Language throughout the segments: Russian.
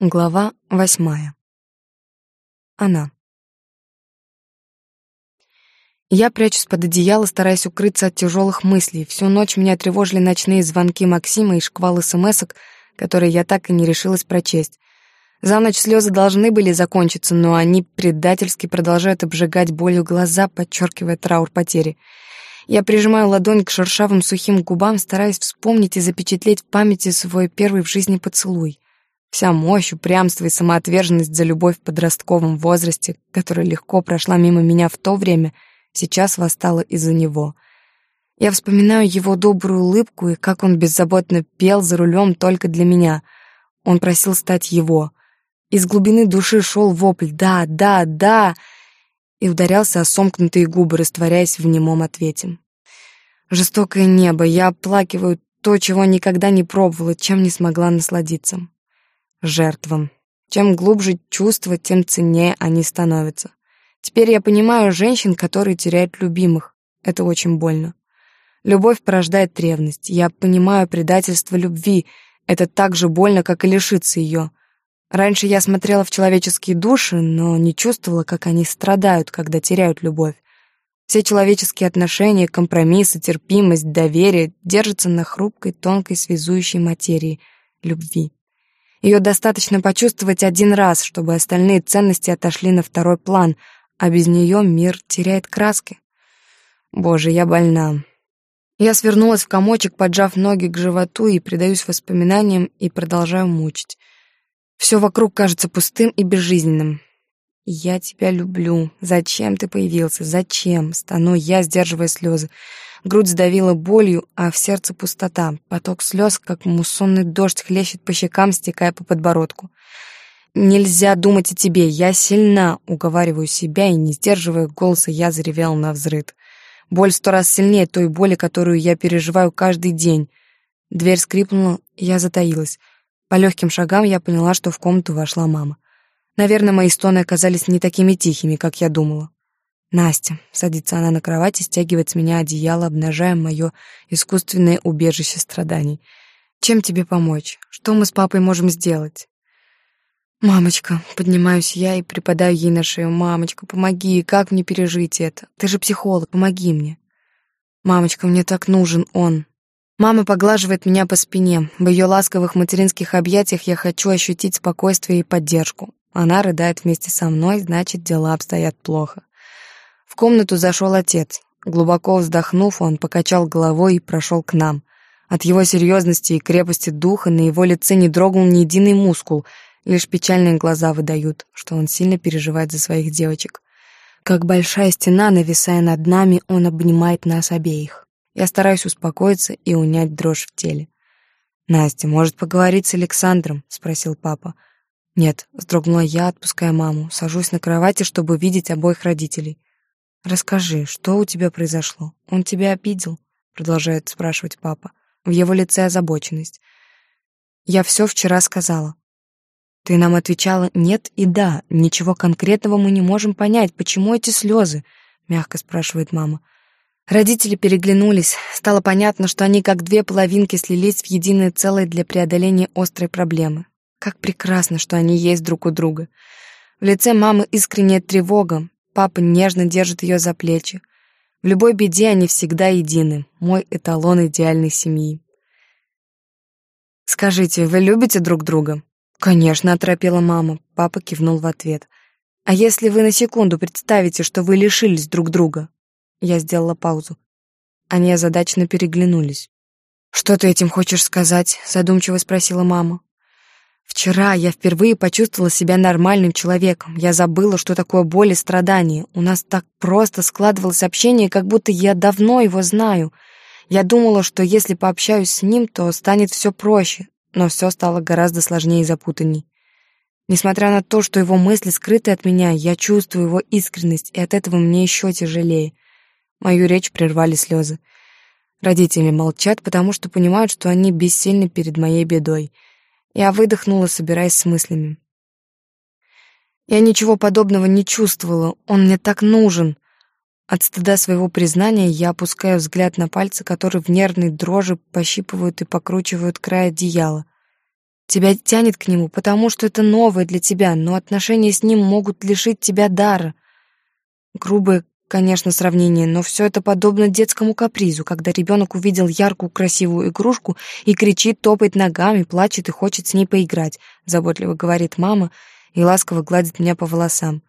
Глава восьмая. Она. Я прячусь под одеяло, стараясь укрыться от тяжелых мыслей. Всю ночь меня тревожили ночные звонки Максима и шквал смс которые я так и не решилась прочесть. За ночь слезы должны были закончиться, но они предательски продолжают обжигать болью глаза, подчеркивая траур потери. Я прижимаю ладонь к шершавым сухим губам, стараясь вспомнить и запечатлеть в памяти свой первый в жизни поцелуй. Вся мощь, упрямство и самоотверженность за любовь в подростковом возрасте, которая легко прошла мимо меня в то время, сейчас восстала из-за него. Я вспоминаю его добрую улыбку и как он беззаботно пел за рулем только для меня. Он просил стать его. Из глубины души шел вопль «Да, да, да!» и ударялся о сомкнутые губы, растворяясь в немом ответе. Жестокое небо, я оплакиваю то, чего никогда не пробовала, чем не смогла насладиться жертвам. Чем глубже чувства, тем ценнее они становятся. Теперь я понимаю женщин, которые теряют любимых. Это очень больно. Любовь порождает ревность. Я понимаю предательство любви. Это так же больно, как и лишиться ее. Раньше я смотрела в человеческие души, но не чувствовала, как они страдают, когда теряют любовь. Все человеческие отношения, компромиссы, терпимость, доверие держатся на хрупкой, тонкой связующей материи — любви. Ее достаточно почувствовать один раз, чтобы остальные ценности отошли на второй план, а без нее мир теряет краски. Боже, я больна. Я свернулась в комочек, поджав ноги к животу и предаюсь воспоминаниям и продолжаю мучить. Все вокруг кажется пустым и безжизненным. «Я тебя люблю. Зачем ты появился? Зачем?» Стану я, сдерживая слезы. Грудь сдавила болью, а в сердце пустота. Поток слез, как муссонный дождь, хлещет по щекам, стекая по подбородку. «Нельзя думать о тебе, я сильна», — уговариваю себя, и, не сдерживая голоса, я заревел на взрыд. Боль сто раз сильнее той боли, которую я переживаю каждый день. Дверь скрипнула, я затаилась. По легким шагам я поняла, что в комнату вошла мама. Наверное, мои стоны оказались не такими тихими, как я думала. Настя. Садится она на кровать и стягивает с меня одеяло, обнажая мое искусственное убежище страданий. Чем тебе помочь? Что мы с папой можем сделать? Мамочка, поднимаюсь я и припадаю ей на шею. Мамочка, помоги, как мне пережить это? Ты же психолог, помоги мне. Мамочка, мне так нужен он. Мама поглаживает меня по спине. В ее ласковых материнских объятиях я хочу ощутить спокойствие и поддержку. Она рыдает вместе со мной, значит, дела обстоят плохо. В комнату зашел отец. Глубоко вздохнув, он покачал головой и прошел к нам. От его серьезности и крепости духа на его лице не дрогнул ни единый мускул, лишь печальные глаза выдают, что он сильно переживает за своих девочек. Как большая стена, нависая над нами, он обнимает нас обеих. Я стараюсь успокоиться и унять дрожь в теле. «Настя, может поговорить с Александром?» — спросил папа. «Нет», — вздрогнула я, отпуская маму. Сажусь на кровати, чтобы видеть обоих родителей. «Расскажи, что у тебя произошло? Он тебя обидел?» Продолжает спрашивать папа. В его лице озабоченность. «Я все вчера сказала». «Ты нам отвечала «нет» и «да». Ничего конкретного мы не можем понять. Почему эти слезы?» Мягко спрашивает мама. Родители переглянулись. Стало понятно, что они как две половинки слились в единое целое для преодоления острой проблемы. Как прекрасно, что они есть друг у друга. В лице мамы искренняя тревога, Папа нежно держит ее за плечи. В любой беде они всегда едины. Мой эталон идеальной семьи. «Скажите, вы любите друг друга?» «Конечно», — оторопела мама. Папа кивнул в ответ. «А если вы на секунду представите, что вы лишились друг друга?» Я сделала паузу. Они озадаченно переглянулись. «Что ты этим хочешь сказать?» — задумчиво спросила мама. Вчера я впервые почувствовала себя нормальным человеком. Я забыла, что такое боль и страдание. У нас так просто складывалось общение, как будто я давно его знаю. Я думала, что если пообщаюсь с ним, то станет все проще, но все стало гораздо сложнее и запутанней. Несмотря на то, что его мысли скрыты от меня, я чувствую его искренность, и от этого мне еще тяжелее. Мою речь прервали слезы. Родители молчат, потому что понимают, что они бессильны перед моей бедой — я выдохнула, собираясь с мыслями. Я ничего подобного не чувствовала, он мне так нужен. От стыда своего признания я опускаю взгляд на пальцы, которые в нервной дрожи пощипывают и покручивают край одеяла. Тебя тянет к нему, потому что это новое для тебя, но отношения с ним могут лишить тебя дара. Грубое, конечно, сравнение, но все это подобно детскому капризу, когда ребенок увидел яркую красивую игрушку и кричит, топает ногами, плачет и хочет с ней поиграть, заботливо говорит мама и ласково гладит меня по волосам.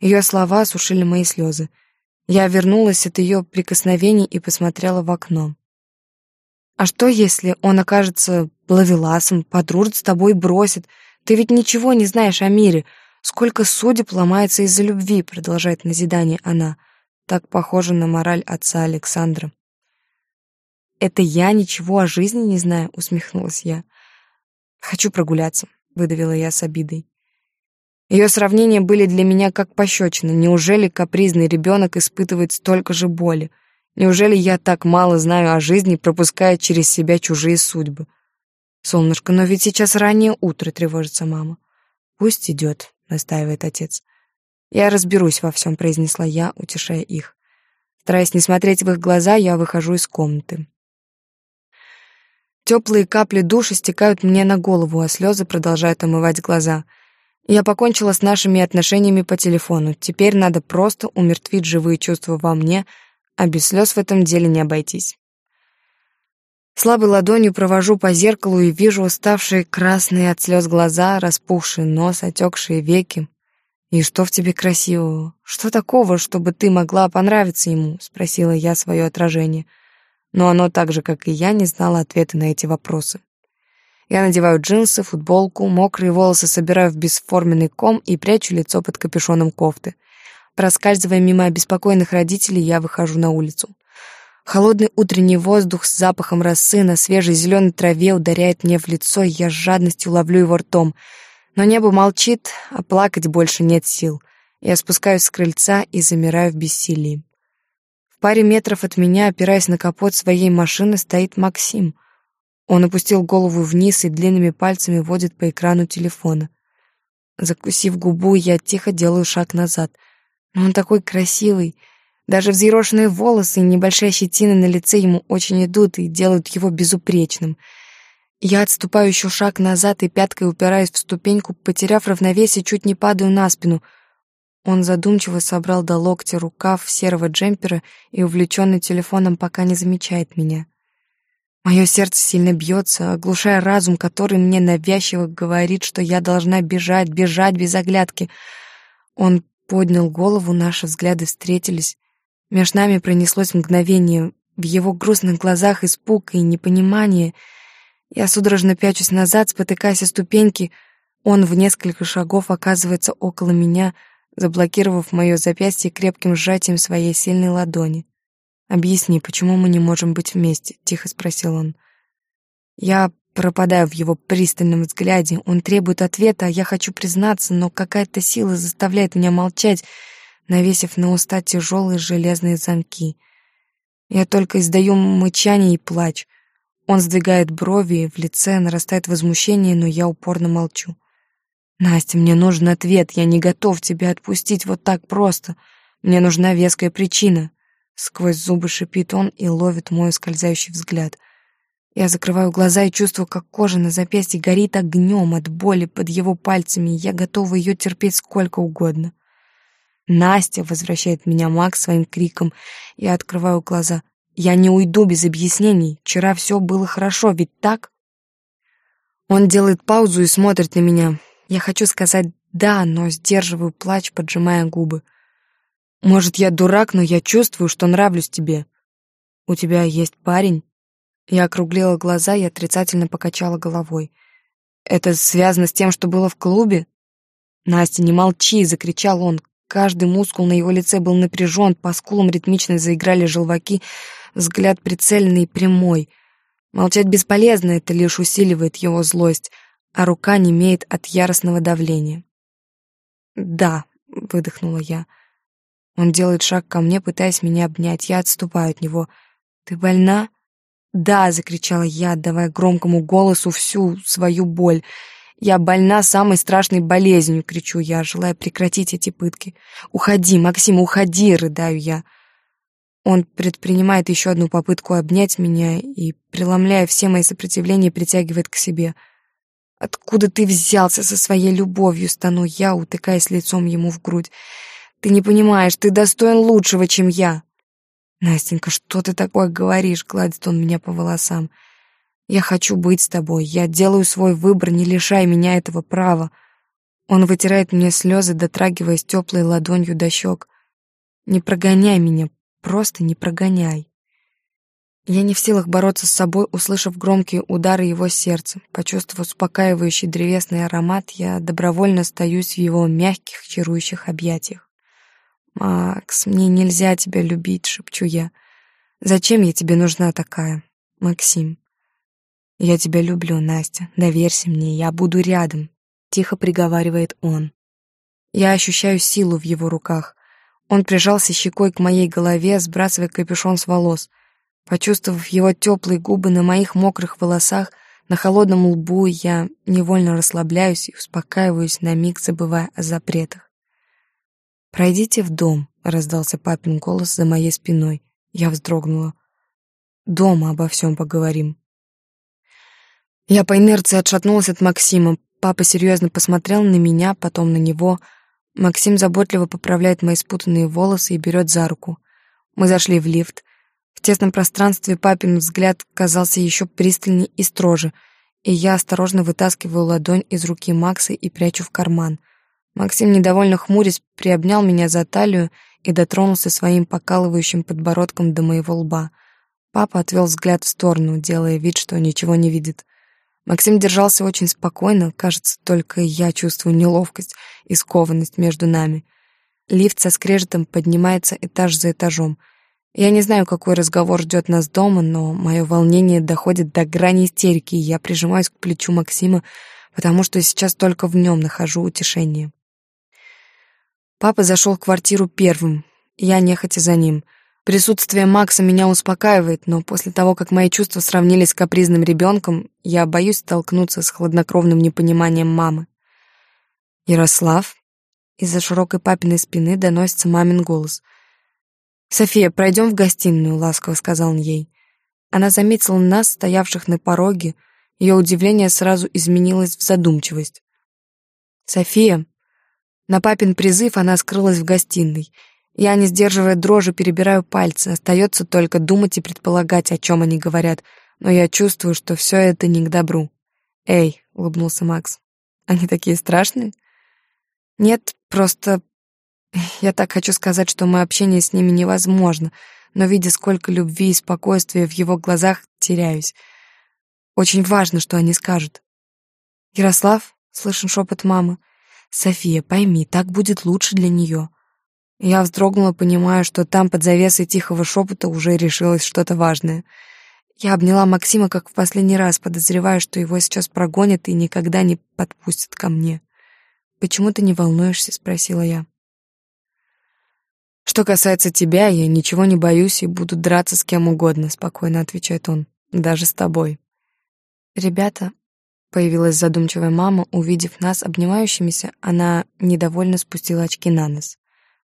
Ее слова сушили мои слезы. Я вернулась от ее прикосновений и посмотрела в окно. А что, если он окажется ловеласом, подружит с тобой бросит? Ты ведь ничего не знаешь о мире. Сколько судеб ломается из-за любви, продолжает назидание она. Так похоже на мораль отца Александра. «Это я ничего о жизни не знаю», — усмехнулась я. «Хочу прогуляться», — выдавила я с обидой. Ее сравнения были для меня как пощечины. Неужели капризный ребенок испытывает столько же боли? Неужели я так мало знаю о жизни, пропуская через себя чужие судьбы? Солнышко, но ведь сейчас раннее утро, тревожится мама. Пусть идет, настаивает отец. Я разберусь во всем, произнесла я, утешая их. Стараясь не смотреть в их глаза, я выхожу из комнаты. Теплые капли души стекают мне на голову, а слезы продолжают омывать глаза. Я покончила с нашими отношениями по телефону. Теперь надо просто умертвить живые чувства во мне — а без слез в этом деле не обойтись. Слабой ладонью провожу по зеркалу и вижу уставшие красные от слез глаза, распухший нос, отекшие веки. «И что в тебе красивого? Что такого, чтобы ты могла понравиться ему?» — спросила я свое отражение. Но оно так же, как и я, не знало ответа на эти вопросы. Я надеваю джинсы, футболку, мокрые волосы собираю в бесформенный ком и прячу лицо под капюшоном кофты. Проскальзывая мимо обеспокоенных родителей, я выхожу на улицу. Холодный утренний воздух с запахом росы на свежей зеленой траве ударяет мне в лицо, и я с жадностью ловлю его ртом. Но небо молчит, а плакать больше нет сил. Я спускаюсь с крыльца и замираю в бессилии. В паре метров от меня, опираясь на капот своей машины, стоит Максим. Он опустил голову вниз и длинными пальцами водит по экрану телефона. Закусив губу, я тихо делаю шаг назад — он такой красивый. Даже взъерошенные волосы и небольшая щетина на лице ему очень идут и делают его безупречным. Я отступаю еще шаг назад и пяткой упираюсь в ступеньку, потеряв равновесие, чуть не падаю на спину. Он задумчиво собрал до локтя рукав серого джемпера и, увлеченный телефоном, пока не замечает меня. Мое сердце сильно бьется, оглушая разум, который мне навязчиво говорит, что я должна бежать, бежать без оглядки. Он поднял голову, наши взгляды встретились. Меж нами пронеслось мгновение, в его грустных глазах испуг и непонимание. Я судорожно пячусь назад, спотыкаясь о ступеньки. Он в несколько шагов оказывается около меня, заблокировав мое запястье крепким сжатием своей сильной ладони. «Объясни, почему мы не можем быть вместе?» — тихо спросил он. Я Пропадаю в его пристальном взгляде. Он требует ответа, а я хочу признаться, но какая-то сила заставляет меня молчать, навесив на уста тяжелые железные замки. Я только издаю мычание и плач. Он сдвигает брови, в лице нарастает возмущение, но я упорно молчу. «Настя, мне нужен ответ. Я не готов тебя отпустить вот так просто. Мне нужна веская причина». Сквозь зубы шипит он и ловит мой скользящий взгляд. Я закрываю глаза и чувствую, как кожа на запястье горит огнем от боли под его пальцами, я готова ее терпеть сколько угодно. «Настя!» — возвращает меня Макс своим криком. Я открываю глаза. «Я не уйду без объяснений. Вчера все было хорошо, ведь так?» Он делает паузу и смотрит на меня. Я хочу сказать «да», но сдерживаю плач, поджимая губы. «Может, я дурак, но я чувствую, что нравлюсь тебе. У тебя есть парень?» Я округлила глаза и отрицательно покачала головой. «Это связано с тем, что было в клубе?» «Настя, не молчи!» — закричал он. Каждый мускул на его лице был напряжен, по скулам ритмично заиграли желваки, взгляд прицельный и прямой. Молчать бесполезно, это лишь усиливает его злость, а рука не имеет от яростного давления. «Да», — выдохнула я. Он делает шаг ко мне, пытаясь меня обнять. Я отступаю от него. «Ты больна?» «Да!» — закричала я, отдавая громкому голосу всю свою боль. «Я больна самой страшной болезнью!» — кричу я, желая прекратить эти пытки. «Уходи, Максим, уходи!» — рыдаю я. Он предпринимает еще одну попытку обнять меня и, преломляя все мои сопротивления, притягивает к себе. Откуда ты взялся со своей любовью, стану я, утыкаясь лицом ему в грудь. Ты не понимаешь, ты достоин лучшего, чем я. Настенька, что ты такое говоришь? Гладит он меня по волосам. Я хочу быть с тобой. Я делаю свой выбор, не лишай меня этого права. Он вытирает мне слезы, дотрагиваясь теплой ладонью до щек. Не прогоняй меня, просто не прогоняй. Я не в силах бороться с собой, услышав громкие удары его сердца. Почувствовав успокаивающий древесный аромат, я добровольно стою в его мягких, чарующих объятиях. «Макс, мне нельзя тебя любить», — шепчу я. «Зачем я тебе нужна такая, Максим?» «Я тебя люблю, Настя. Доверься мне, я буду рядом», — тихо приговаривает он. Я ощущаю силу в его руках. Он прижался щекой к моей голове, сбрасывая капюшон с волос — Почувствовав его теплые губы на моих мокрых волосах, на холодном лбу, я невольно расслабляюсь и успокаиваюсь на миг, забывая о запретах. «Пройдите в дом», — раздался папин голос за моей спиной. Я вздрогнула. «Дома обо всем поговорим». Я по инерции отшатнулась от Максима. Папа серьезно посмотрел на меня, потом на него. Максим заботливо поправляет мои спутанные волосы и берет за руку. Мы зашли в лифт. В тесном пространстве папин взгляд казался еще пристальнее и строже, и я осторожно вытаскиваю ладонь из руки Макса и прячу в карман. Максим, недовольно хмурясь, приобнял меня за талию и дотронулся своим покалывающим подбородком до моего лба. Папа отвел взгляд в сторону, делая вид, что ничего не видит. Максим держался очень спокойно, кажется, только я чувствую неловкость и скованность между нами. Лифт со скрежетом поднимается этаж за этажом — я не знаю, какой разговор ждет нас дома, но мое волнение доходит до грани истерики, и я прижимаюсь к плечу Максима, потому что сейчас только в нем нахожу утешение. Папа зашел в квартиру первым, я нехотя за ним. Присутствие Макса меня успокаивает, но после того, как мои чувства сравнились с капризным ребенком, я боюсь столкнуться с хладнокровным непониманием мамы. «Ярослав?» Из-за широкой папиной спины доносится мамин голос — «София, пройдем в гостиную», — ласково сказал он ей. Она заметила нас, стоявших на пороге. Ее удивление сразу изменилось в задумчивость. «София». На папин призыв она скрылась в гостиной. Я, не сдерживая дрожи, перебираю пальцы. Остается только думать и предполагать, о чем они говорят. Но я чувствую, что все это не к добру. «Эй», — улыбнулся Макс, — «они такие страшные?» «Нет, просто я так хочу сказать, что мое общение с ними невозможно, но видя, сколько любви и спокойствия в его глазах, теряюсь. Очень важно, что они скажут. «Ярослав?» — слышен шепот мамы. «София, пойми, так будет лучше для нее». Я вздрогнула, понимая, что там под завесой тихого шепота уже решилось что-то важное. Я обняла Максима, как в последний раз, подозревая, что его сейчас прогонят и никогда не подпустят ко мне. «Почему ты не волнуешься?» — спросила я. «Что касается тебя, я ничего не боюсь и буду драться с кем угодно», — спокойно отвечает он. «Даже с тобой». «Ребята», — появилась задумчивая мама, увидев нас обнимающимися, она недовольно спустила очки на нос.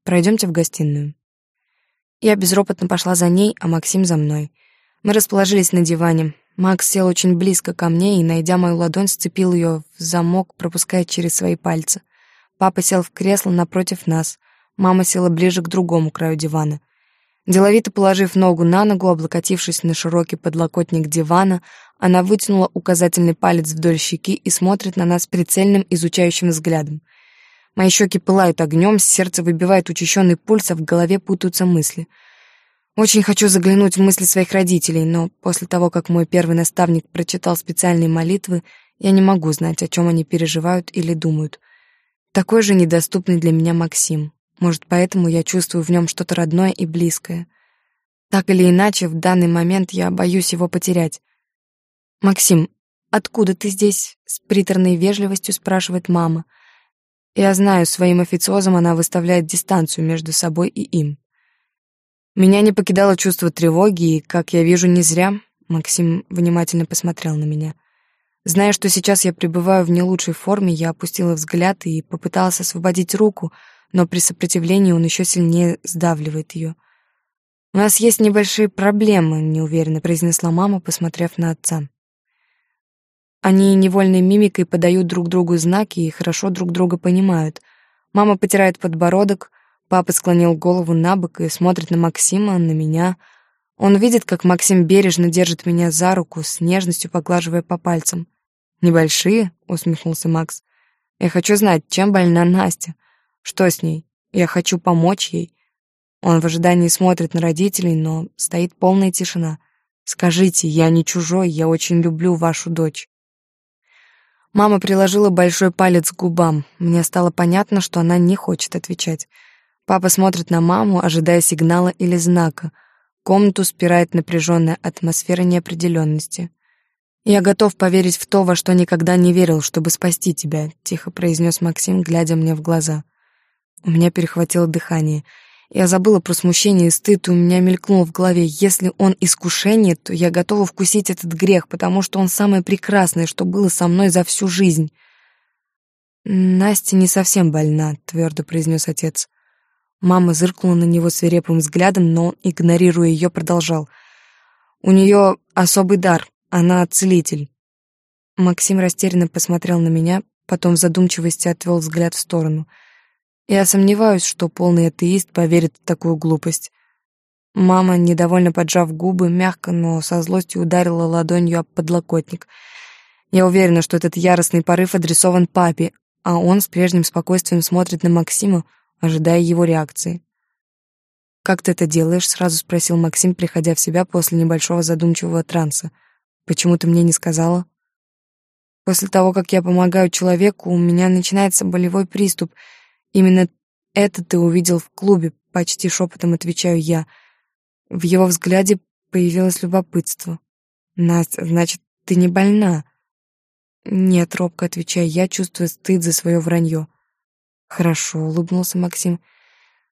«Пройдемте в гостиную». Я безропотно пошла за ней, а Максим за мной. Мы расположились на диване. Макс сел очень близко ко мне и, найдя мою ладонь, сцепил ее в замок, пропуская через свои пальцы. Папа сел в кресло напротив нас. Мама села ближе к другому краю дивана. Деловито положив ногу на ногу, облокотившись на широкий подлокотник дивана, она вытянула указательный палец вдоль щеки и смотрит на нас прицельным изучающим взглядом. Мои щеки пылают огнем, сердце выбивает учащенный пульс, а в голове путаются мысли. Очень хочу заглянуть в мысли своих родителей, но после того, как мой первый наставник прочитал специальные молитвы, я не могу знать, о чем они переживают или думают. Такой же недоступный для меня Максим. Может, поэтому я чувствую в нем что-то родное и близкое. Так или иначе, в данный момент я боюсь его потерять. «Максим, откуда ты здесь?» — с приторной вежливостью спрашивает мама. Я знаю, своим официозом она выставляет дистанцию между собой и им. Меня не покидало чувство тревоги, и, как я вижу, не зря, Максим внимательно посмотрел на меня. Зная, что сейчас я пребываю в не лучшей форме, я опустила взгляд и попыталась освободить руку — но при сопротивлении он еще сильнее сдавливает ее. «У нас есть небольшие проблемы», — неуверенно произнесла мама, посмотрев на отца. Они невольной мимикой подают друг другу знаки и хорошо друг друга понимают. Мама потирает подбородок, папа склонил голову на бок и смотрит на Максима, на меня. Он видит, как Максим бережно держит меня за руку, с нежностью поглаживая по пальцам. «Небольшие?» — усмехнулся Макс. «Я хочу знать, чем больна Настя. Что с ней? Я хочу помочь ей». Он в ожидании смотрит на родителей, но стоит полная тишина. «Скажите, я не чужой, я очень люблю вашу дочь». Мама приложила большой палец к губам. Мне стало понятно, что она не хочет отвечать. Папа смотрит на маму, ожидая сигнала или знака. Комнату спирает напряженная атмосфера неопределенности. «Я готов поверить в то, во что никогда не верил, чтобы спасти тебя», — тихо произнес Максим, глядя мне в глаза. У меня перехватило дыхание — я забыла про смущение и стыд, и у меня мелькнуло в голове, если он искушение, то я готова вкусить этот грех, потому что он самое прекрасное, что было со мной за всю жизнь. «Настя не совсем больна», — твердо произнес отец. Мама зыркнула на него свирепым взглядом, но он, игнорируя ее, продолжал. «У нее особый дар, она целитель». Максим растерянно посмотрел на меня, потом в задумчивости отвел взгляд в сторону — я сомневаюсь, что полный атеист поверит в такую глупость. Мама, недовольно поджав губы, мягко, но со злостью ударила ладонью об подлокотник. Я уверена, что этот яростный порыв адресован папе, а он с прежним спокойствием смотрит на Максима, ожидая его реакции. «Как ты это делаешь?» — сразу спросил Максим, приходя в себя после небольшого задумчивого транса. «Почему ты мне не сказала?» «После того, как я помогаю человеку, у меня начинается болевой приступ — Именно это ты увидел в клубе, почти шепотом отвечаю я. В его взгляде появилось любопытство. Настя, значит, ты не больна? Нет, робко отвечаю я, чувствуя стыд за свое вранье. Хорошо, улыбнулся Максим.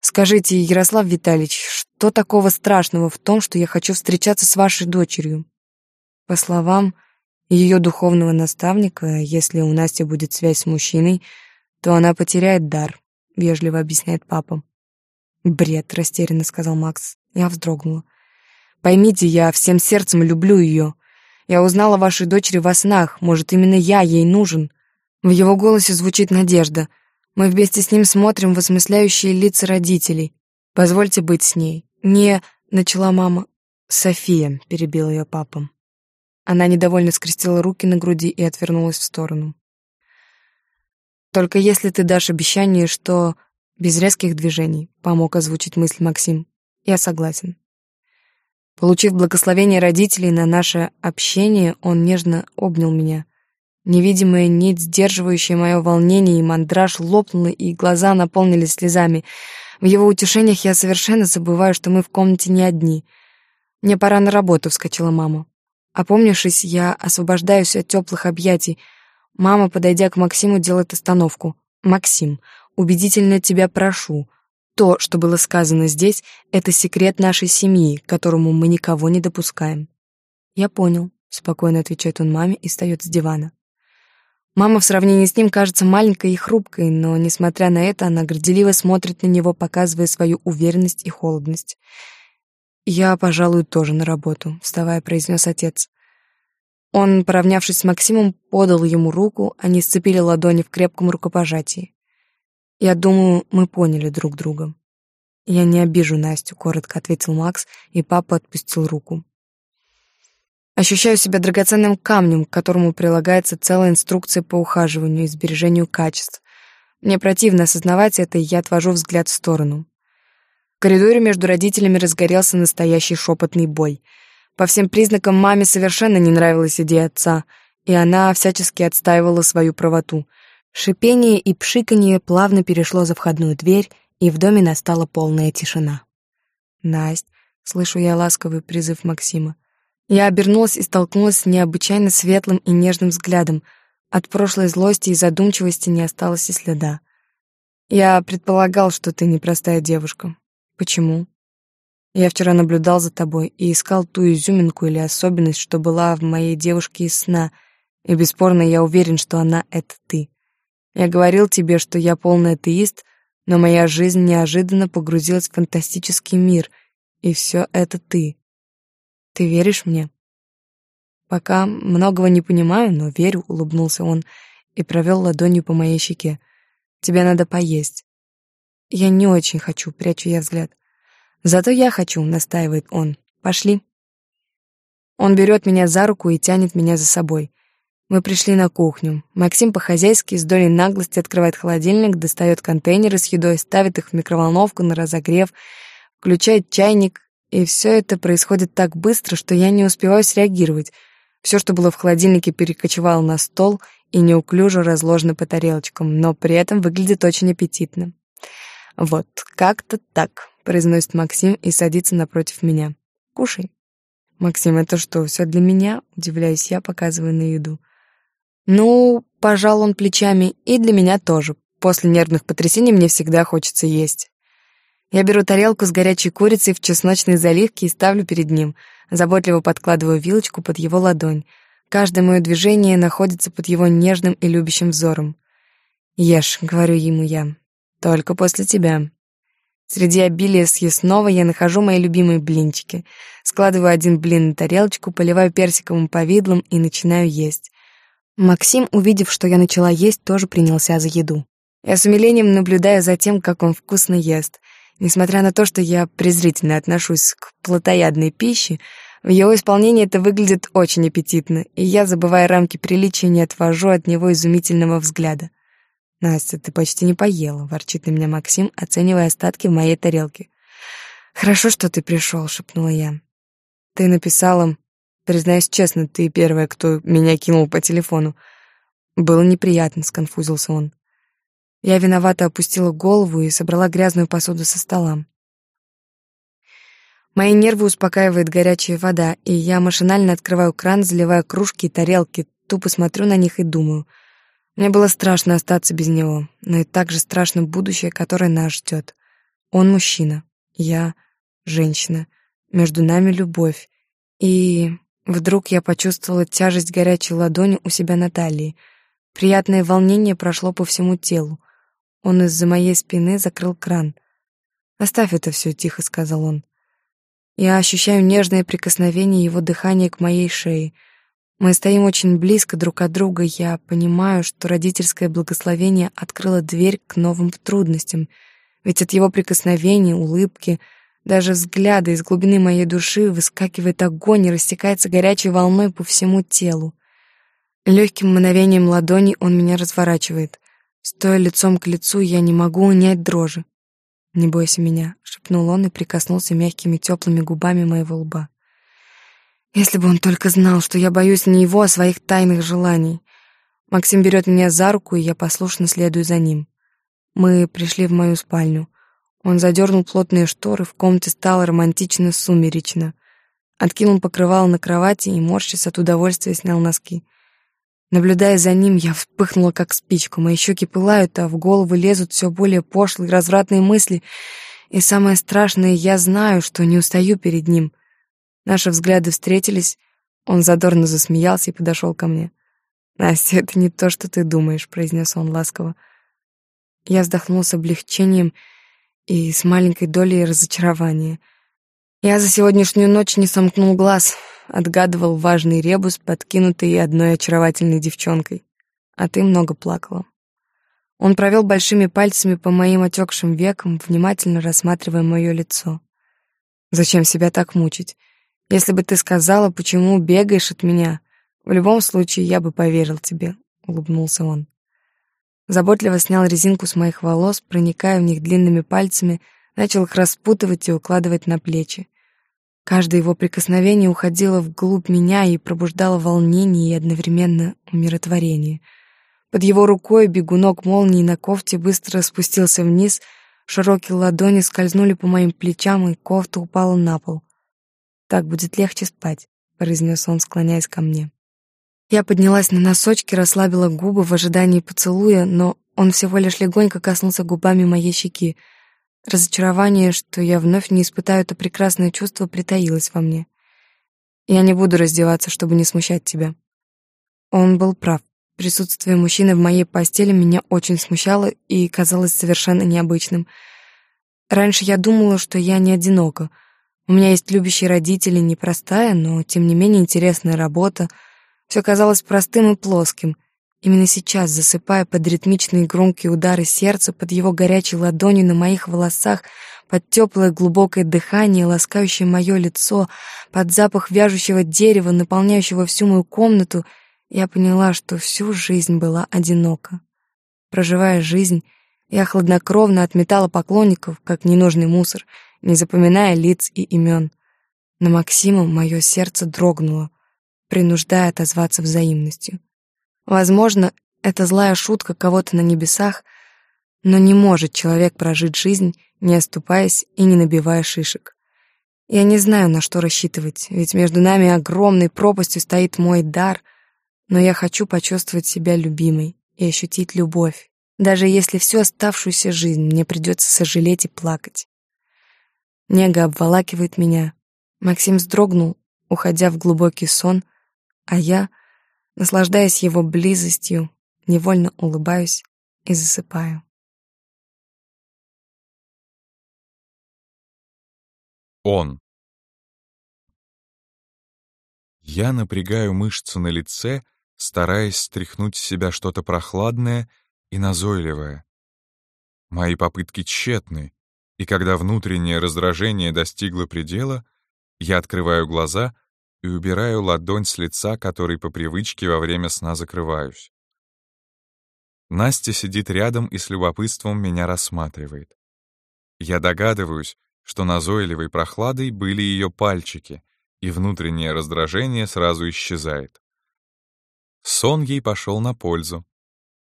Скажите, Ярослав Витальевич, что такого страшного в том, что я хочу встречаться с вашей дочерью? По словам ее духовного наставника, если у Насти будет связь с мужчиной, то она потеряет дар, вежливо объясняет папа. Бред, растерянно сказал Макс. Я вздрогнула. Поймите, я всем сердцем люблю ее. Я узнала вашей дочери во снах, может, именно я ей нужен. В его голосе звучит надежда. Мы вместе с ним смотрим в осмысляющие лица родителей. Позвольте быть с ней. Не, начала мама. София, перебил ее папа. Она недовольно скрестила руки на груди и отвернулась в сторону. Только если ты дашь обещание, что без резких движений, помог озвучить мысль Максим. Я согласен. Получив благословение родителей на наше общение, он нежно обнял меня. Невидимая нить, сдерживающая мое волнение и мандраж, лопнула, и глаза наполнились слезами. В его утешениях я совершенно забываю, что мы в комнате не одни. «Мне пора на работу», — вскочила мама. Опомнившись, я освобождаюсь от теплых объятий — Мама, подойдя к Максиму, делает остановку. «Максим, убедительно тебя прошу. То, что было сказано здесь, это секрет нашей семьи, к которому мы никого не допускаем». «Я понял», — спокойно отвечает он маме и встает с дивана. Мама в сравнении с ним кажется маленькой и хрупкой, но, несмотря на это, она горделиво смотрит на него, показывая свою уверенность и холодность. «Я, пожалуй, тоже на работу», — вставая, произнес отец. Он, поравнявшись с Максимом, подал ему руку, они сцепили ладони в крепком рукопожатии. «Я думаю, мы поняли друг друга». «Я не обижу Настю», — коротко ответил Макс, и папа отпустил руку. Ощущаю себя драгоценным камнем, к которому прилагается целая инструкция по ухаживанию и сбережению качеств. Мне противно осознавать это, и я отвожу взгляд в сторону. В коридоре между родителями разгорелся настоящий шепотный бой — по всем признакам маме совершенно не нравилась идея отца, и она всячески отстаивала свою правоту. Шипение и пшиканье плавно перешло за входную дверь, и в доме настала полная тишина. «Насть», — слышу я ласковый призыв Максима. Я обернулась и столкнулась с необычайно светлым и нежным взглядом. От прошлой злости и задумчивости не осталось и следа. «Я предполагал, что ты непростая девушка. Почему?» Я вчера наблюдал за тобой и искал ту изюминку или особенность, что была в моей девушке из сна, и бесспорно я уверен, что она — это ты. Я говорил тебе, что я полный атеист, но моя жизнь неожиданно погрузилась в фантастический мир, и все это ты. Ты веришь мне? Пока многого не понимаю, но верю, улыбнулся он и провел ладонью по моей щеке. Тебе надо поесть. Я не очень хочу, прячу я взгляд. Зато я хочу, настаивает он. Пошли. Он берет меня за руку и тянет меня за собой. Мы пришли на кухню. Максим по-хозяйски с долей наглости открывает холодильник, достает контейнеры с едой, ставит их в микроволновку на разогрев, включает чайник, и все это происходит так быстро, что я не успеваю среагировать. Все, что было в холодильнике, перекочевало на стол и неуклюже разложено по тарелочкам, но при этом выглядит очень аппетитно. «Вот, как-то так», — произносит Максим и садится напротив меня. «Кушай». «Максим, это что, все для меня?» — удивляюсь я, показывая на еду. «Ну, пожал он плечами, и для меня тоже. После нервных потрясений мне всегда хочется есть». Я беру тарелку с горячей курицей в чесночной заливке и ставлю перед ним. Заботливо подкладываю вилочку под его ладонь. Каждое мое движение находится под его нежным и любящим взором. «Ешь», — говорю ему я, — «только после тебя». Среди обилия съестного я нахожу мои любимые блинчики. Складываю один блин на тарелочку, поливаю персиковым повидлом и начинаю есть. Максим, увидев, что я начала есть, тоже принялся за еду. Я с умилением наблюдаю за тем, как он вкусно ест. Несмотря на то, что я презрительно отношусь к плотоядной пище, в его исполнении это выглядит очень аппетитно, и я, забывая рамки приличия, не отвожу от него изумительного взгляда. «Настя, ты почти не поела», — ворчит на меня Максим, оценивая остатки в моей тарелке. «Хорошо, что ты пришел», — шепнула я. «Ты написала...» «Признаюсь честно, ты первая, кто меня кинул по телефону». «Было неприятно», — сконфузился он. Я виновато опустила голову и собрала грязную посуду со стола. Мои нервы успокаивает горячая вода, и я машинально открываю кран, заливаю кружки и тарелки, тупо смотрю на них и думаю. Мне было страшно остаться без него, но и также страшно будущее, которое нас ждет. Он мужчина, я женщина, между нами любовь. И вдруг я почувствовала тяжесть горячей ладони у себя на талии. Приятное волнение прошло по всему телу. Он из-за моей спины закрыл кран. «Оставь это все», — тихо сказал он. Я ощущаю нежное прикосновение его дыхания к моей шее. Мы стоим очень близко друг от друга. Я понимаю, что родительское благословение открыло дверь к новым трудностям. Ведь от его прикосновений, улыбки, даже взгляда из глубины моей души выскакивает огонь и растекается горячей волной по всему телу. Легким мгновением ладони он меня разворачивает. Стоя лицом к лицу, я не могу унять дрожи. «Не бойся меня», — шепнул он и прикоснулся мягкими теплыми губами моего лба. Если бы он только знал, что я боюсь не его, а своих тайных желаний. Максим берет меня за руку, и я послушно следую за ним. Мы пришли в мою спальню. Он задернул плотные шторы, в комнате стало романтично сумеречно. Откинул покрывало на кровати и, морщась от удовольствия, снял носки — Наблюдая за ним, я вспыхнула, как спичка. Мои щеки пылают, а в голову лезут все более пошлые, развратные мысли. И самое страшное, я знаю, что не устаю перед ним. Наши взгляды встретились. Он задорно засмеялся и подошел ко мне. «Настя, это не то, что ты думаешь», — произнес он ласково. Я вздохнула с облегчением и с маленькой долей разочарования. Я за сегодняшнюю ночь не сомкнул глаз — отгадывал важный ребус, подкинутый одной очаровательной девчонкой. А ты много плакала. Он провел большими пальцами по моим отекшим векам, внимательно рассматривая мое лицо. Зачем себя так мучить? Если бы ты сказала, почему бегаешь от меня, в любом случае я бы поверил тебе, улыбнулся он. Заботливо снял резинку с моих волос, проникая в них длинными пальцами, начал их распутывать и укладывать на плечи. Каждое его прикосновение уходило вглубь меня и пробуждало волнение и одновременно умиротворение. Под его рукой бегунок молнии на кофте быстро спустился вниз, широкие ладони скользнули по моим плечам, и кофта упала на пол. «Так будет легче спать», — произнес он, склоняясь ко мне. Я поднялась на носочки, расслабила губы в ожидании поцелуя, но он всего лишь легонько коснулся губами моей щеки — Разочарование, что я вновь не испытаю это прекрасное чувство, притаилось во мне. Я не буду раздеваться, чтобы не смущать тебя. Он был прав. Присутствие мужчины в моей постели меня очень смущало и казалось совершенно необычным. Раньше я думала, что я не одинока. У меня есть любящие родители, непростая, но тем не менее интересная работа. Все казалось простым и плоским. Именно сейчас, засыпая под ритмичные громкие удары сердца, под его горячей ладонью на моих волосах, под теплое глубокое дыхание, ласкающее мое лицо, под запах вяжущего дерева, наполняющего всю мою комнату, я поняла, что всю жизнь была одинока. Проживая жизнь, я хладнокровно отметала поклонников, как ненужный мусор, не запоминая лиц и имен. Но Максиму мое сердце дрогнуло, принуждая отозваться взаимностью. Возможно, это злая шутка кого-то на небесах, но не может человек прожить жизнь, не оступаясь и не набивая шишек. Я не знаю, на что рассчитывать, ведь между нами огромной пропастью стоит мой дар, но я хочу почувствовать себя любимой и ощутить любовь, даже если всю оставшуюся жизнь мне придется сожалеть и плакать. Нега обволакивает меня. Максим вздрогнул, уходя в глубокий сон, а я, наслаждаясь его близостью, невольно улыбаюсь и засыпаю. Он. Я напрягаю мышцы на лице, стараясь стряхнуть с себя что-то прохладное и назойливое. Мои попытки тщетны, и когда внутреннее раздражение достигло предела, я открываю глаза и убираю ладонь с лица, который по привычке во время сна закрываюсь. Настя сидит рядом и с любопытством меня рассматривает. Я догадываюсь, что назойливой прохладой были ее пальчики, и внутреннее раздражение сразу исчезает. Сон ей пошел на пользу.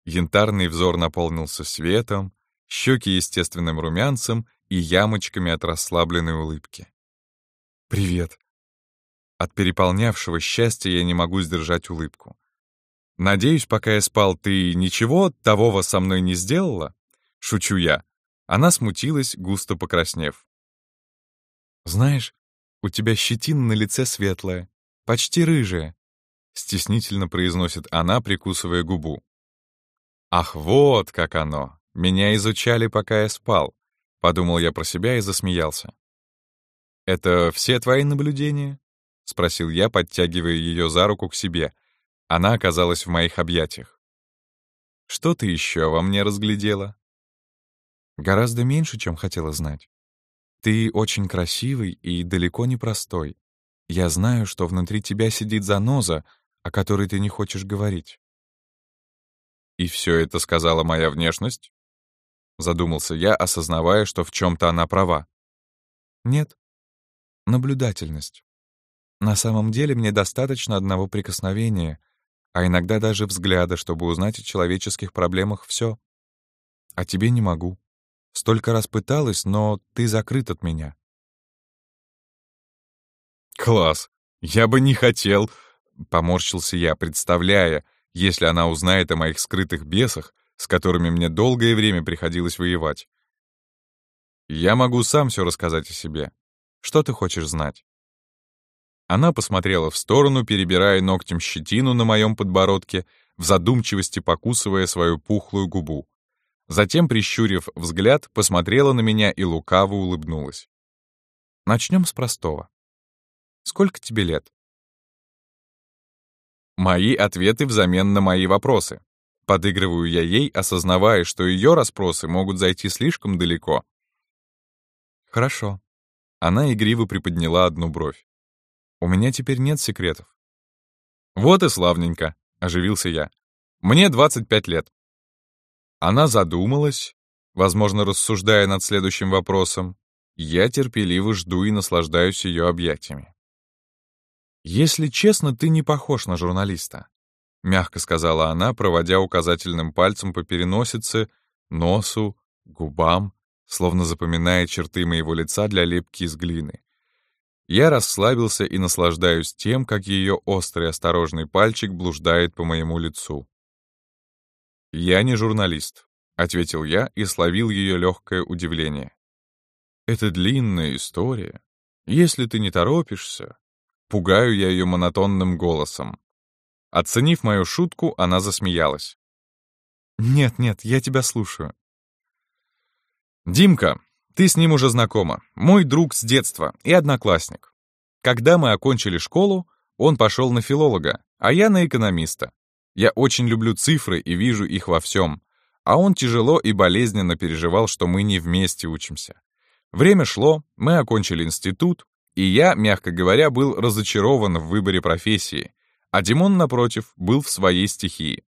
Янтарный взор наполнился светом, щеки естественным румянцем и ямочками от расслабленной улыбки. «Привет!» От переполнявшего счастья я не могу сдержать улыбку. «Надеюсь, пока я спал, ты ничего того со мной не сделала?» Шучу я. Она смутилась, густо покраснев. «Знаешь, у тебя щетина на лице светлая, почти рыжая», — стеснительно произносит она, прикусывая губу. «Ах, вот как оно! Меня изучали, пока я спал», — подумал я про себя и засмеялся. «Это все твои наблюдения?» — спросил я, подтягивая ее за руку к себе. Она оказалась в моих объятиях. «Что ты еще во мне разглядела?» «Гораздо меньше, чем хотела знать. Ты очень красивый и далеко не простой. Я знаю, что внутри тебя сидит заноза, о которой ты не хочешь говорить». «И все это сказала моя внешность?» Задумался я, осознавая, что в чем-то она права. «Нет. Наблюдательность. На самом деле мне достаточно одного прикосновения, а иногда даже взгляда, чтобы узнать о человеческих проблемах все. А тебе не могу. Столько раз пыталась, но ты закрыт от меня. «Класс! Я бы не хотел!» — поморщился я, представляя, если она узнает о моих скрытых бесах, с которыми мне долгое время приходилось воевать. «Я могу сам все рассказать о себе. Что ты хочешь знать?» Она посмотрела в сторону, перебирая ногтем щетину на моем подбородке, в задумчивости покусывая свою пухлую губу. Затем, прищурив взгляд, посмотрела на меня и лукаво улыбнулась. Начнем с простого. Сколько тебе лет? Мои ответы взамен на мои вопросы. Подыгрываю я ей, осознавая, что ее расспросы могут зайти слишком далеко. Хорошо. Она игриво приподняла одну бровь. У меня теперь нет секретов. Вот и славненько, оживился я. Мне 25 лет. Она задумалась, возможно, рассуждая над следующим вопросом. Я терпеливо жду и наслаждаюсь ее объятиями. «Если честно, ты не похож на журналиста», — мягко сказала она, проводя указательным пальцем по переносице, носу, губам, словно запоминая черты моего лица для лепки из глины. Я расслабился и наслаждаюсь тем, как ее острый осторожный пальчик блуждает по моему лицу. «Я не журналист», — ответил я и словил ее легкое удивление. «Это длинная история. Если ты не торопишься...» Пугаю я ее монотонным голосом. Оценив мою шутку, она засмеялась. «Нет, нет, я тебя слушаю». «Димка, Ты с ним уже знакома. Мой друг с детства и одноклассник. Когда мы окончили школу, он пошел на филолога, а я на экономиста. Я очень люблю цифры и вижу их во всем. А он тяжело и болезненно переживал, что мы не вместе учимся. Время шло, мы окончили институт, и я, мягко говоря, был разочарован в выборе профессии, а Димон, напротив, был в своей стихии.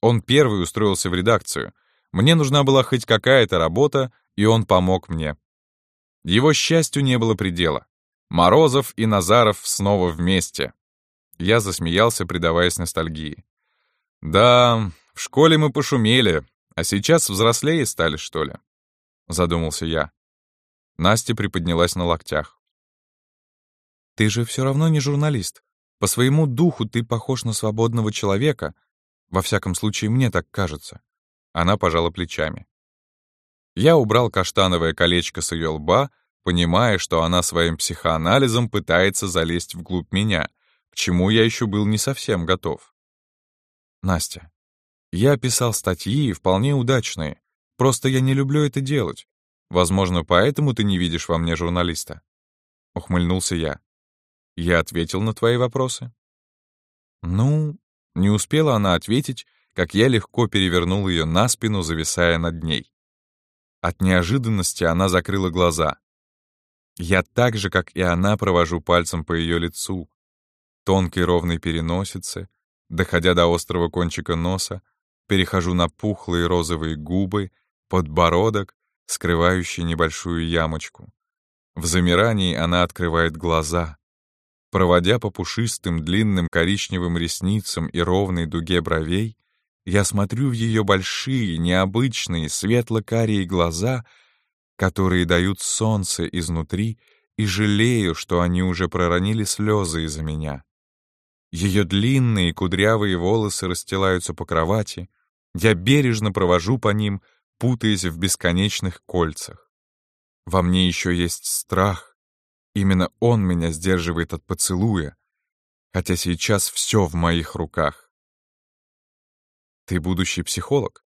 Он первый устроился в редакцию. Мне нужна была хоть какая-то работа, и он помог мне. Его счастью не было предела. Морозов и Назаров снова вместе. Я засмеялся, предаваясь ностальгии. «Да, в школе мы пошумели, а сейчас взрослее стали, что ли?» Задумался я. Настя приподнялась на локтях. «Ты же все равно не журналист. По своему духу ты похож на свободного человека. Во всяком случае, мне так кажется». Она пожала плечами. Я убрал каштановое колечко с ее лба, понимая, что она своим психоанализом пытается залезть вглубь меня, к чему я еще был не совсем готов. Настя, я писал статьи вполне удачные, просто я не люблю это делать. Возможно, поэтому ты не видишь во мне журналиста. Ухмыльнулся я. Я ответил на твои вопросы. Ну, не успела она ответить, как я легко перевернул ее на спину, зависая над ней. От неожиданности она закрыла глаза. Я так же, как и она, провожу пальцем по ее лицу, тонкой ровной переносице, доходя до острого кончика носа, перехожу на пухлые розовые губы, подбородок, скрывающий небольшую ямочку. В замирании она открывает глаза. Проводя по пушистым длинным коричневым ресницам и ровной дуге бровей, я смотрю в ее большие, необычные, светло-карие глаза, которые дают солнце изнутри, и жалею, что они уже проронили слезы из-за меня. Ее длинные кудрявые волосы расстилаются по кровати, я бережно провожу по ним, путаясь в бесконечных кольцах. Во мне еще есть страх. Именно он меня сдерживает от поцелуя, хотя сейчас все в моих руках. Ты будущий психолог?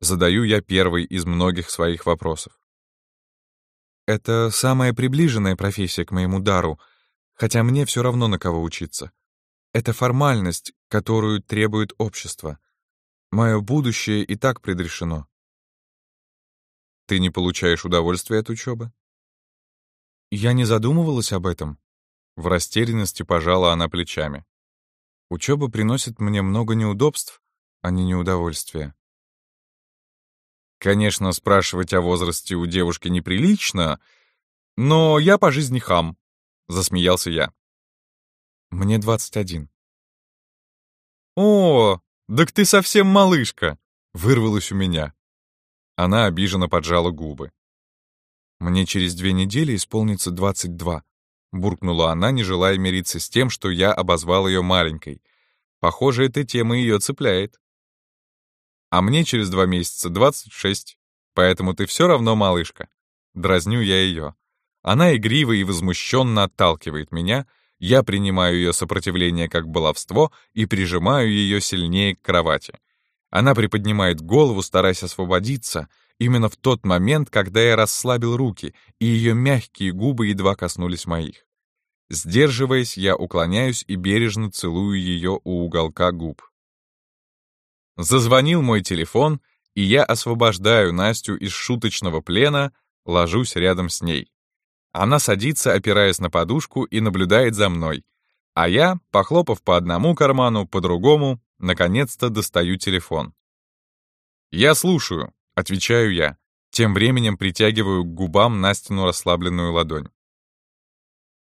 Задаю я первый из многих своих вопросов. Это самая приближенная профессия к моему дару, хотя мне все равно на кого учиться. Это формальность, которую требует общество. Мое будущее и так предрешено. Ты не получаешь удовольствия от учебы? Я не задумывалась об этом. В растерянности пожала она плечами. Учеба приносит мне много неудобств, а не неудовольствия. Конечно, спрашивать о возрасте у девушки неприлично, но я по жизни хам, — засмеялся я. Мне 21. О, так ты совсем малышка, — вырвалось у меня. Она обиженно поджала губы. «Мне через две недели исполнится 22», — буркнула она, не желая мириться с тем, что я обозвал ее маленькой. Похоже, эта тема ее цепляет. «А мне через два месяца 26, поэтому ты все равно малышка». Дразню я ее. Она игриво и возмущенно отталкивает меня, я принимаю ее сопротивление как баловство и прижимаю ее сильнее к кровати. Она приподнимает голову, стараясь освободиться, именно в тот момент, когда я расслабил руки, и ее мягкие губы едва коснулись моих. Сдерживаясь, я уклоняюсь и бережно целую ее у уголка губ. Зазвонил мой телефон, и я освобождаю Настю из шуточного плена, ложусь рядом с ней. Она садится, опираясь на подушку, и наблюдает за мной, а я, похлопав по одному карману, по другому, Наконец-то достаю телефон. «Я слушаю», — отвечаю я. Тем временем притягиваю к губам Настину расслабленную ладонь.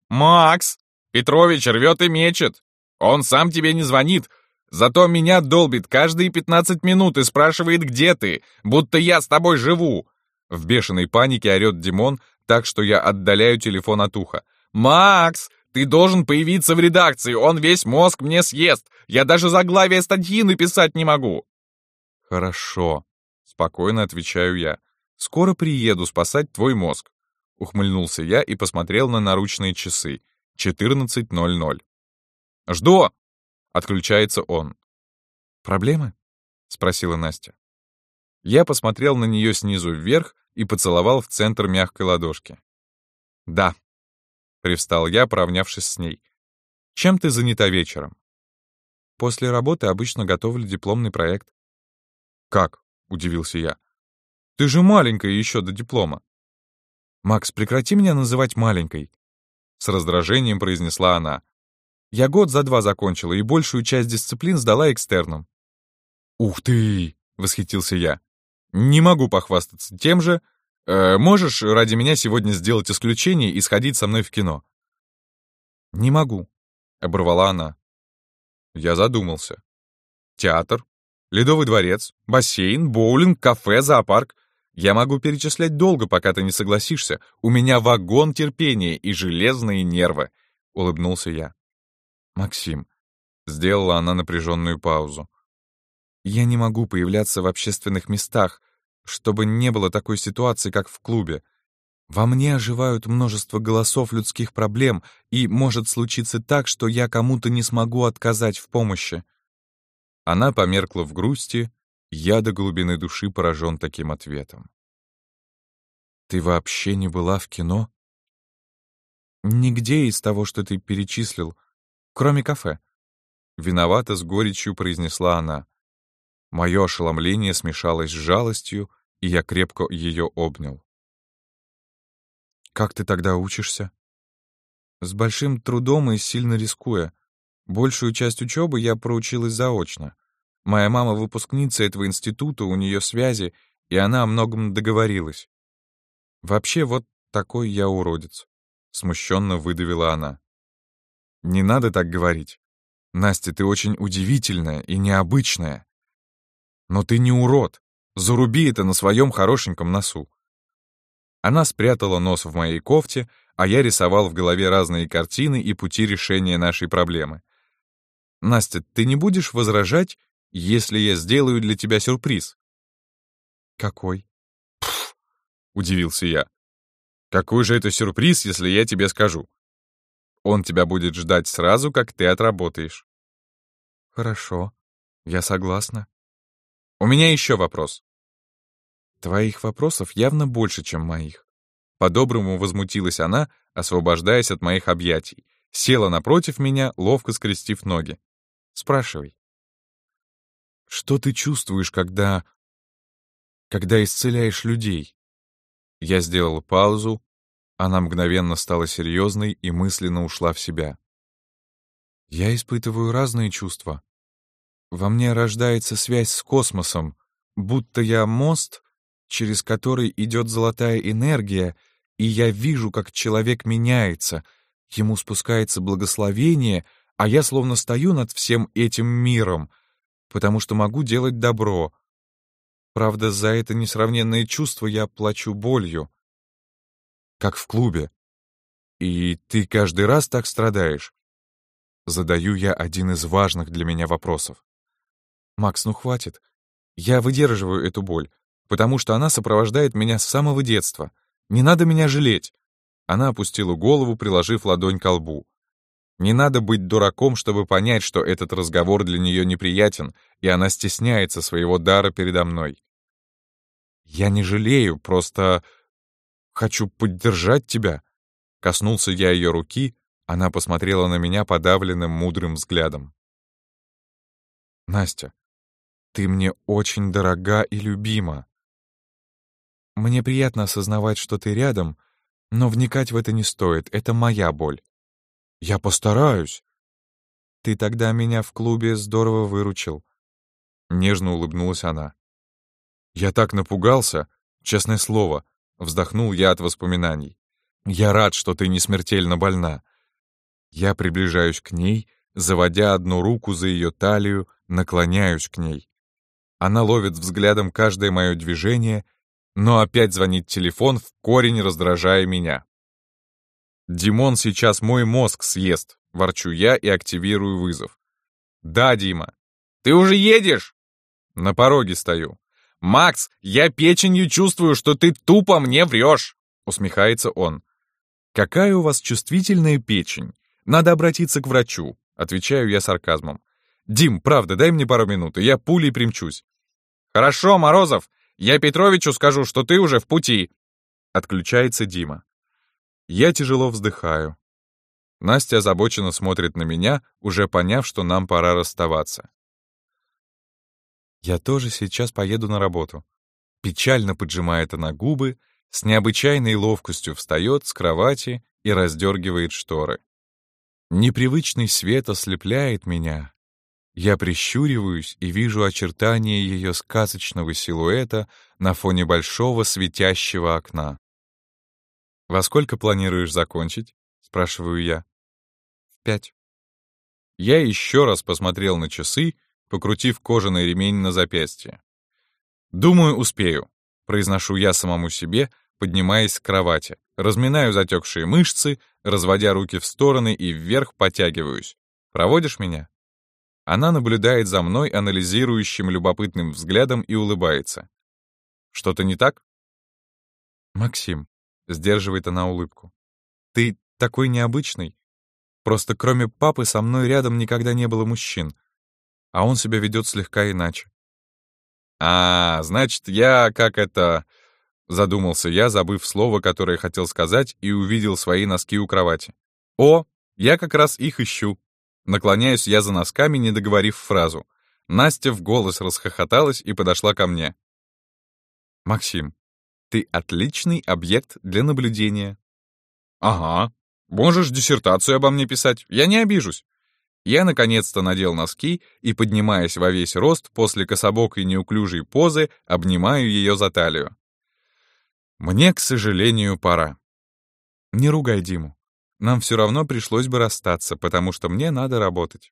«Макс! Петрович рвет и мечет! Он сам тебе не звонит, зато меня долбит каждые 15 минут и спрашивает, где ты, будто я с тобой живу!» В бешеной панике орёт Димон, так что я отдаляю телефон от уха. «Макс, ты должен появиться в редакции, он весь мозг мне съест. Я даже заглавие статьи написать не могу. Хорошо, спокойно отвечаю я. Скоро приеду спасать твой мозг. Ухмыльнулся я и посмотрел на наручные часы. 14.00. «Жду!» — отключается он. «Проблемы?» — спросила Настя. Я посмотрел на нее снизу вверх и поцеловал в центр мягкой ладошки. «Да», — привстал я, поравнявшись с ней. «Чем ты занята вечером?» «После работы обычно готовлю дипломный проект». «Как?» — удивился я. «Ты же маленькая еще до диплома». «Макс, прекрати меня называть маленькой», — с раздражением произнесла она. «Я год за два закончила и большую часть дисциплин сдала экстерном». «Ух ты!» — восхитился я. «Не могу похвастаться тем же. Э, можешь ради меня сегодня сделать исключение и сходить со мной в кино?» «Не могу», — оборвала она. Я задумался. Театр, Ледовый дворец, бассейн, боулинг, кафе, зоопарк. Я могу перечислять долго, пока ты не согласишься. У меня вагон терпения и железные нервы», — улыбнулся я. «Максим», — сделала она напряженную паузу. Я не могу появляться в общественных местах, чтобы не было такой ситуации, как в клубе. Во мне оживают множество голосов людских проблем, и может случиться так, что я кому-то не смогу отказать в помощи. Она померкла в грусти, я до глубины души поражен таким ответом. «Ты вообще не была в кино?» «Нигде из того, что ты перечислил, кроме кафе», — виновата с горечью произнесла она. Мое ошеломление смешалось с жалостью, и я крепко ее обнял. «Как ты тогда учишься?» «С большим трудом и сильно рискуя. Большую часть учебы я проучилась заочно. Моя мама выпускница этого института, у нее связи, и она о многом договорилась. Вообще, вот такой я уродец. Смущенно выдавила она. Не надо так говорить. Настя, ты очень удивительная и необычная. Но ты не урод. Заруби это на своем хорошеньком носу. Она спрятала нос в моей кофте, а я рисовал в голове разные картины и пути решения нашей проблемы. «Настя, ты не будешь возражать, если я сделаю для тебя сюрприз?» «Какой?» «Пф!» — удивился я. «Какой же это сюрприз, если я тебе скажу? Он тебя будет ждать сразу, как ты отработаешь». «Хорошо, я согласна». У меня еще вопрос. Твоих вопросов явно больше, чем моих. По-доброму возмутилась она, освобождаясь от моих объятий. Села напротив меня, ловко скрестив ноги. Спрашивай. Что ты чувствуешь, когда... когда исцеляешь людей? Я сделал паузу, она мгновенно стала серьезной и мысленно ушла в себя. Я испытываю разные чувства. Во мне рождается связь с космосом, будто я мост, через который идет золотая энергия, и я вижу, как человек меняется, ему спускается благословение, а я словно стою над всем этим миром, потому что могу делать добро. Правда, за это несравненное чувство я плачу болью. Как в клубе. И ты каждый раз так страдаешь? Задаю я один из важных для меня вопросов. «Макс, ну хватит. Я выдерживаю эту боль, потому что она сопровождает меня с самого детства. Не надо меня жалеть». Она опустила голову, приложив ладонь к лбу. Не надо быть дураком, чтобы понять, что этот разговор для нее неприятен, и она стесняется своего дара передо мной. «Я не жалею, просто хочу поддержать тебя». Коснулся я ее руки, она посмотрела на меня подавленным мудрым взглядом. «Настя, ты мне очень дорога и любима. Мне приятно осознавать, что ты рядом, но вникать в это не стоит, это моя боль. Я постараюсь. Ты тогда меня в клубе здорово выручил. Нежно улыбнулась она. Я так напугался, честное слово, вздохнул я от воспоминаний. Я рад, что ты не смертельно больна. Я приближаюсь к ней, заводя одну руку за ее талию, наклоняюсь к ней. Она ловит взглядом каждое мое движение, но опять звонит телефон, в корень раздражая меня. «Димон сейчас мой мозг съест», — ворчу я и активирую вызов. «Да, Дима». «Ты уже едешь?» На пороге стою. «Макс, я печенью чувствую, что ты тупо мне врешь», — усмехается он. «Какая у вас чувствительная печень? Надо обратиться к врачу», — отвечаю я сарказмом. «Дим, правда, дай мне пару минут, и я пулей примчусь». «Хорошо, Морозов, Я Петровичу скажу, что ты уже в пути!» Отключается Дима. Я тяжело вздыхаю. Настя озабоченно смотрит на меня, уже поняв, что нам пора расставаться. «Я тоже сейчас поеду на работу». Печально поджимает она губы, с необычайной ловкостью встает с кровати и раздергивает шторы. Непривычный свет ослепляет меня. Я прищуриваюсь и вижу очертания ее сказочного силуэта на фоне большого светящего окна. «Во сколько планируешь закончить?» — спрашиваю я. «В пять». Я еще раз посмотрел на часы, покрутив кожаный ремень на запястье. «Думаю, успею», — произношу я самому себе, поднимаясь с кровати, разминаю затекшие мышцы, разводя руки в стороны и вверх потягиваюсь. «Проводишь меня?» Она наблюдает за мной анализирующим любопытным взглядом и улыбается. «Что-то не так?» «Максим», — сдерживает она улыбку, — «ты такой необычный. Просто кроме папы со мной рядом никогда не было мужчин, а он себя ведет слегка иначе». «А, значит, я как это...» Задумался я, забыв слово, которое хотел сказать, и увидел свои носки у кровати. «О, я как раз их ищу». Наклоняюсь я за носками, не договорив фразу. Настя в голос расхохоталась и подошла ко мне. «Максим, ты отличный объект для наблюдения». «Ага, можешь диссертацию обо мне писать, я не обижусь». Я наконец-то надел носки и, поднимаясь во весь рост, после кособокой неуклюжей позы, обнимаю ее за талию. Мне, к сожалению, пора. Не ругай Диму. Нам все равно пришлось бы расстаться, потому что мне надо работать.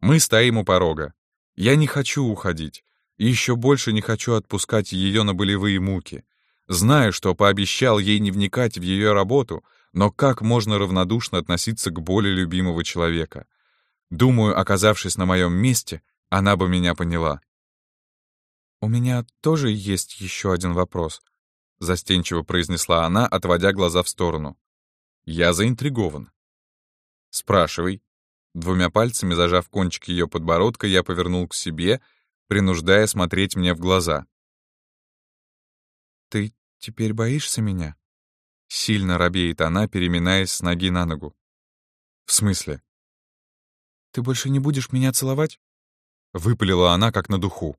Мы стоим у порога. Я не хочу уходить. И еще больше не хочу отпускать ее на болевые муки. Знаю, что пообещал ей не вникать в ее работу, но как можно равнодушно относиться к боли любимого человека? Думаю, оказавшись на моем месте, она бы меня поняла. «У меня тоже есть еще один вопрос», — застенчиво произнесла она, отводя глаза в сторону. Я заинтригован. «Спрашивай». Двумя пальцами зажав кончик ее подбородка, я повернул к себе, принуждая смотреть мне в глаза. «Ты теперь боишься меня?» Сильно робеет она, переминаясь с ноги на ногу. «В смысле?» «Ты больше не будешь меня целовать?» Выпалила она, как на духу.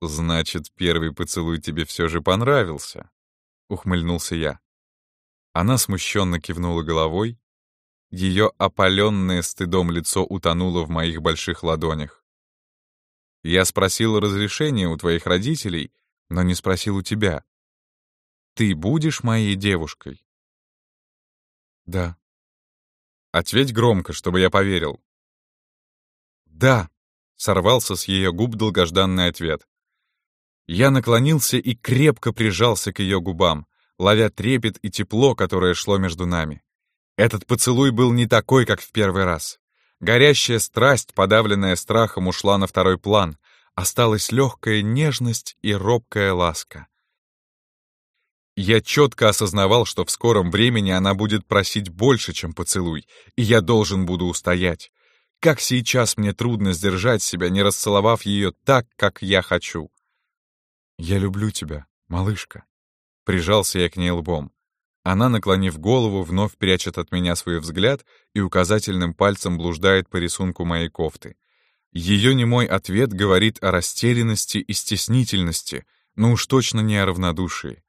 «Значит, первый поцелуй тебе все же понравился?» — ухмыльнулся я. Она смущенно кивнула головой. Ее опаленное стыдом лицо утонуло в моих больших ладонях. «Я спросил разрешения у твоих родителей, но не спросил у тебя. Ты будешь моей девушкой?» «Да». «Ответь громко, чтобы я поверил». «Да», — сорвался с ее губ долгожданный ответ. Я наклонился и крепко прижался к ее губам, ловя трепет и тепло, которое шло между нами. Этот поцелуй был не такой, как в первый раз. Горящая страсть, подавленная страхом, ушла на второй план. Осталась легкая нежность и робкая ласка. Я четко осознавал, что в скором времени она будет просить больше, чем поцелуй, и я должен буду устоять. Как сейчас мне трудно сдержать себя, не расцеловав ее так, как я хочу. «Я люблю тебя, малышка». Прижался я к ней лбом. Она, наклонив голову, вновь прячет от меня свой взгляд и указательным пальцем блуждает по рисунку моей кофты. Ее немой ответ говорит о растерянности и стеснительности, но уж точно не о равнодушии.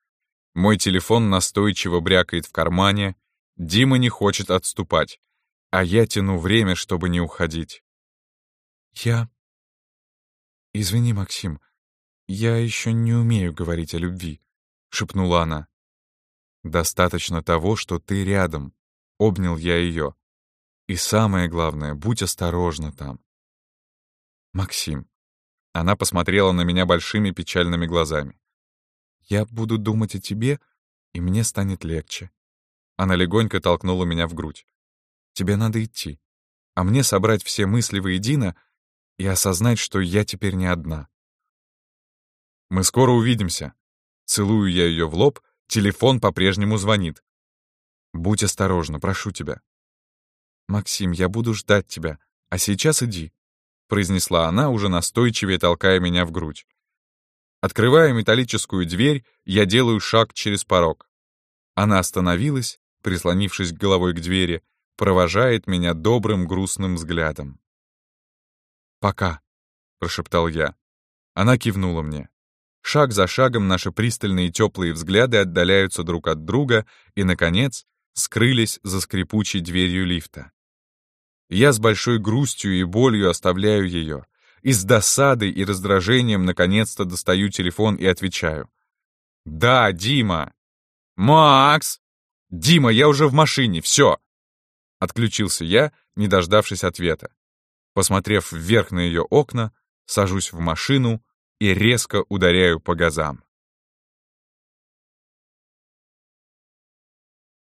Мой телефон настойчиво брякает в кармане, Дима не хочет отступать, а я тяну время, чтобы не уходить. «Я...» «Извини, Максим, «Я еще не умею говорить о любви», — шепнула она. «Достаточно того, что ты рядом», — обнял я ее. «И самое главное, будь осторожна там». «Максим». Она посмотрела на меня большими печальными глазами. «Я буду думать о тебе, и мне станет легче». Она легонько толкнула меня в грудь. «Тебе надо идти, а мне собрать все мысли воедино и осознать, что я теперь не одна». Мы скоро увидимся. Целую я ее в лоб, телефон по-прежнему звонит. Будь осторожна, прошу тебя. Максим, я буду ждать тебя, а сейчас иди, произнесла она, уже настойчивее толкая меня в грудь. Открывая металлическую дверь, я делаю шаг через порог. Она остановилась, прислонившись головой к двери, провожает меня добрым грустным взглядом. «Пока», — прошептал я. Она кивнула мне. Шаг за шагом наши пристальные теплые взгляды отдаляются друг от друга и, наконец, скрылись за скрипучей дверью лифта. Я с большой грустью и болью оставляю ее, и с досадой и раздражением наконец-то достаю телефон и отвечаю. «Да, Дима!» «Макс!» «Дима, я уже в машине, все!» Отключился я, не дождавшись ответа. Посмотрев вверх на ее окна, сажусь в машину и резко ударяю по газам.